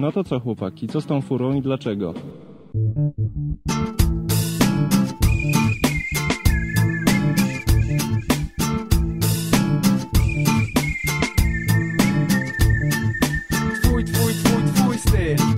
No to co chłopaki, co z tą furą i dlaczego?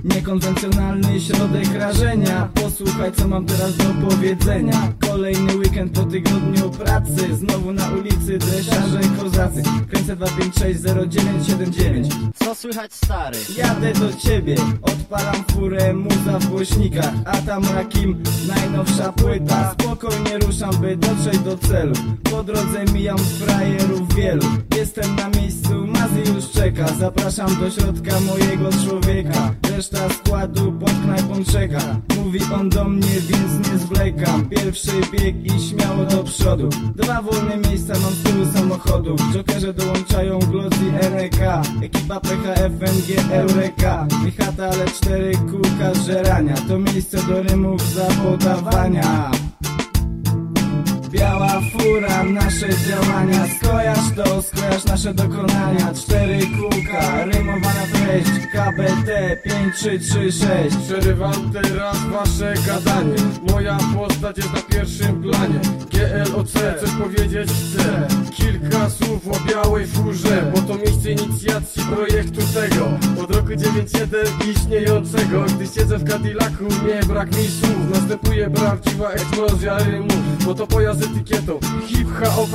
Niekonwencjonalny środek rażenia. Posłuchaj co mam teraz do powiedzenia Kolejny weekend po tygodniu pracy. Znowu na ulicy dresiarze kozacy. Kręcę 2560979 Co słychać stary? Jadę do ciebie, odpalam furę, muza w głośnikach. A tam Rakim, najnowsza płyta. Spokojnie ruszam, by dotrzeć do celu. Po drodze mijam frajerów wielu. Jestem na miejscu, Mazy już czeka. Zapraszam do środka mojego człowieka. Reszta składu pod knajpą czeka. Mówi on do mnie, więc nie zwlekam. Pierwszy bieg i śmiało do przodu. Dwa wolne miejsca mam z tyłu samochodu. Jokerze dołączają Glock i RK Ekipa PHFNG Eureka. Nie chata, ale cztery kółka żerania. To miejsce do rymów zapodawania Biała fura, nasze działania. Skojarz to, skojarz nasze dokonania. Cztery kółka, rymowana treść KBT 5336 Przerywam teraz wasze gadanie. Moja postać jest na pierwszym planie. GLOC, coś powiedzieć? Chcę. Kilka słów o roku 91 istniejącego. Gdy siedzę w Cadillacu nie brak mi słów. Następuje prawdziwa eksplozja rymu Bo to pojazd z etykietą hip-hop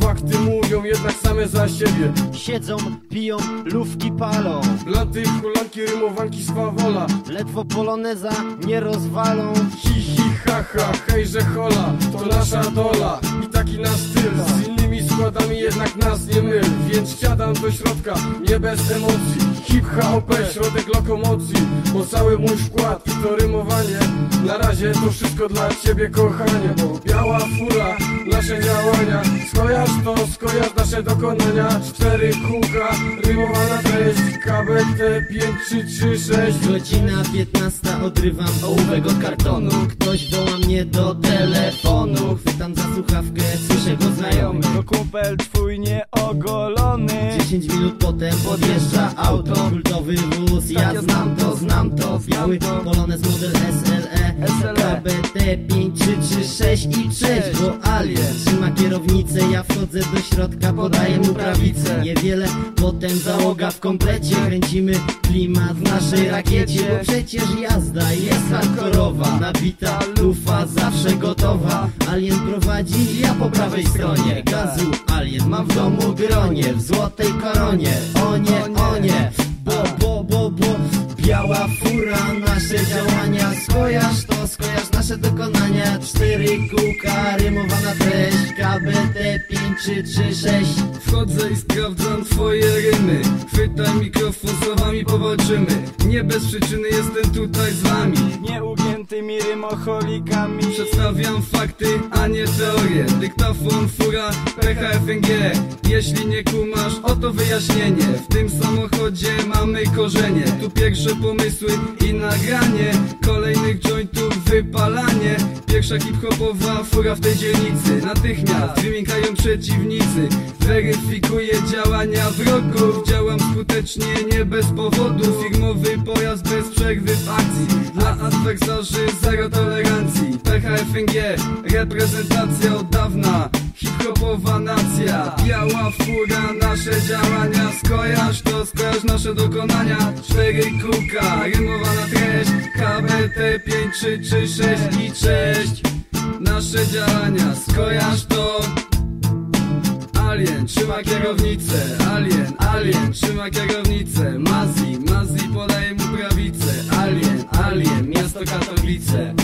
Fakty mówią jednak same za siebie. Siedzą, piją, lówki palą. Blanty, hulanki, rymowanki, swawola Ledwo poloneza nie rozwalą. Hi, hi, ha, ha, hejże hola. To nasza dola i taki nasz styl. Z innymi składami jednak nas nie myl Więc do środka, nie bez emocji. Hip hop, środek lokomocji Bo cały mój wkład to rymowanie. Na razie to wszystko dla ciebie kochanie Bo biała fura, nasze działania. Skojarz to, skojarz nasze dokonania. Cztery kółka, rymowana treść KBT 5336 Godzina 15 odrywam ołówego kartonu. Ktoś woła mnie do telefonu. Chwytam za słuchawkę, słyszę go znajomy. To kumpel twój nieogolony 10 minut potem podjeżdża auto. Kultowy wóz, ja znam to, znam to. Biały Polones model SLE KBT 5336 i 6 Bo Alien trzyma kierownicę. Ja wchodzę do środka, podaję mu prawicę. Niewiele potem załoga w komplecie. Kręcimy klimat w naszej rakiecie Bo przecież jazda jest hardkorowa. Nabita lufa zawsze gotowa. Alien prowadzi, ja po prawej stronie. Gazu Alien mam w domu gronie W złotej koronie O nie, o nie. Bo, bo, bo, bo Biała fura, nasze działania. Skojarz to, skojarz nasze dokonania. Cztery kółka, rymowana treść KBT 5336 Wchodzę i sprawdzam twoje rymy. Chwytaj mikrofon, słowami powalczymy Nie bez przyczyny jestem tutaj z wami. Nieugiętymi rymocholikami. Przedstawiam fakty, a nie teorie. Dyktafon, fura, PHFNG Jeśli nie kumasz, oto wyjaśnienie. W tym samochodzie mamy korzenie. Tu pierwsze pomysły i nagranie. Kolejnych jointów wypalanie. Pierwsza hip-hopowa fura w tej dzielnicy. Natychmiast wymiękają przeciwnicy. Weryfikuję działania wrogów. Działam skutecznie, nie bez powodu. Firmowy pojazd bez przerwy w akcji. Dla adwersarzy zero tolerancji. PHFNG, reprezentacja od dawna. Hip-hopowa Biała fura, nasze działania Skojarz to, skojarz nasze dokonania. Cztery kółka, rymowana treść KBT 5, 3, 3, 6 i 6 Nasze działania, skojarz to. Alien trzyma kierownicę, alien, alien trzyma kierownicę. Mazi, Mazi podaje mu prawicę Alien, alien, miasto Katowice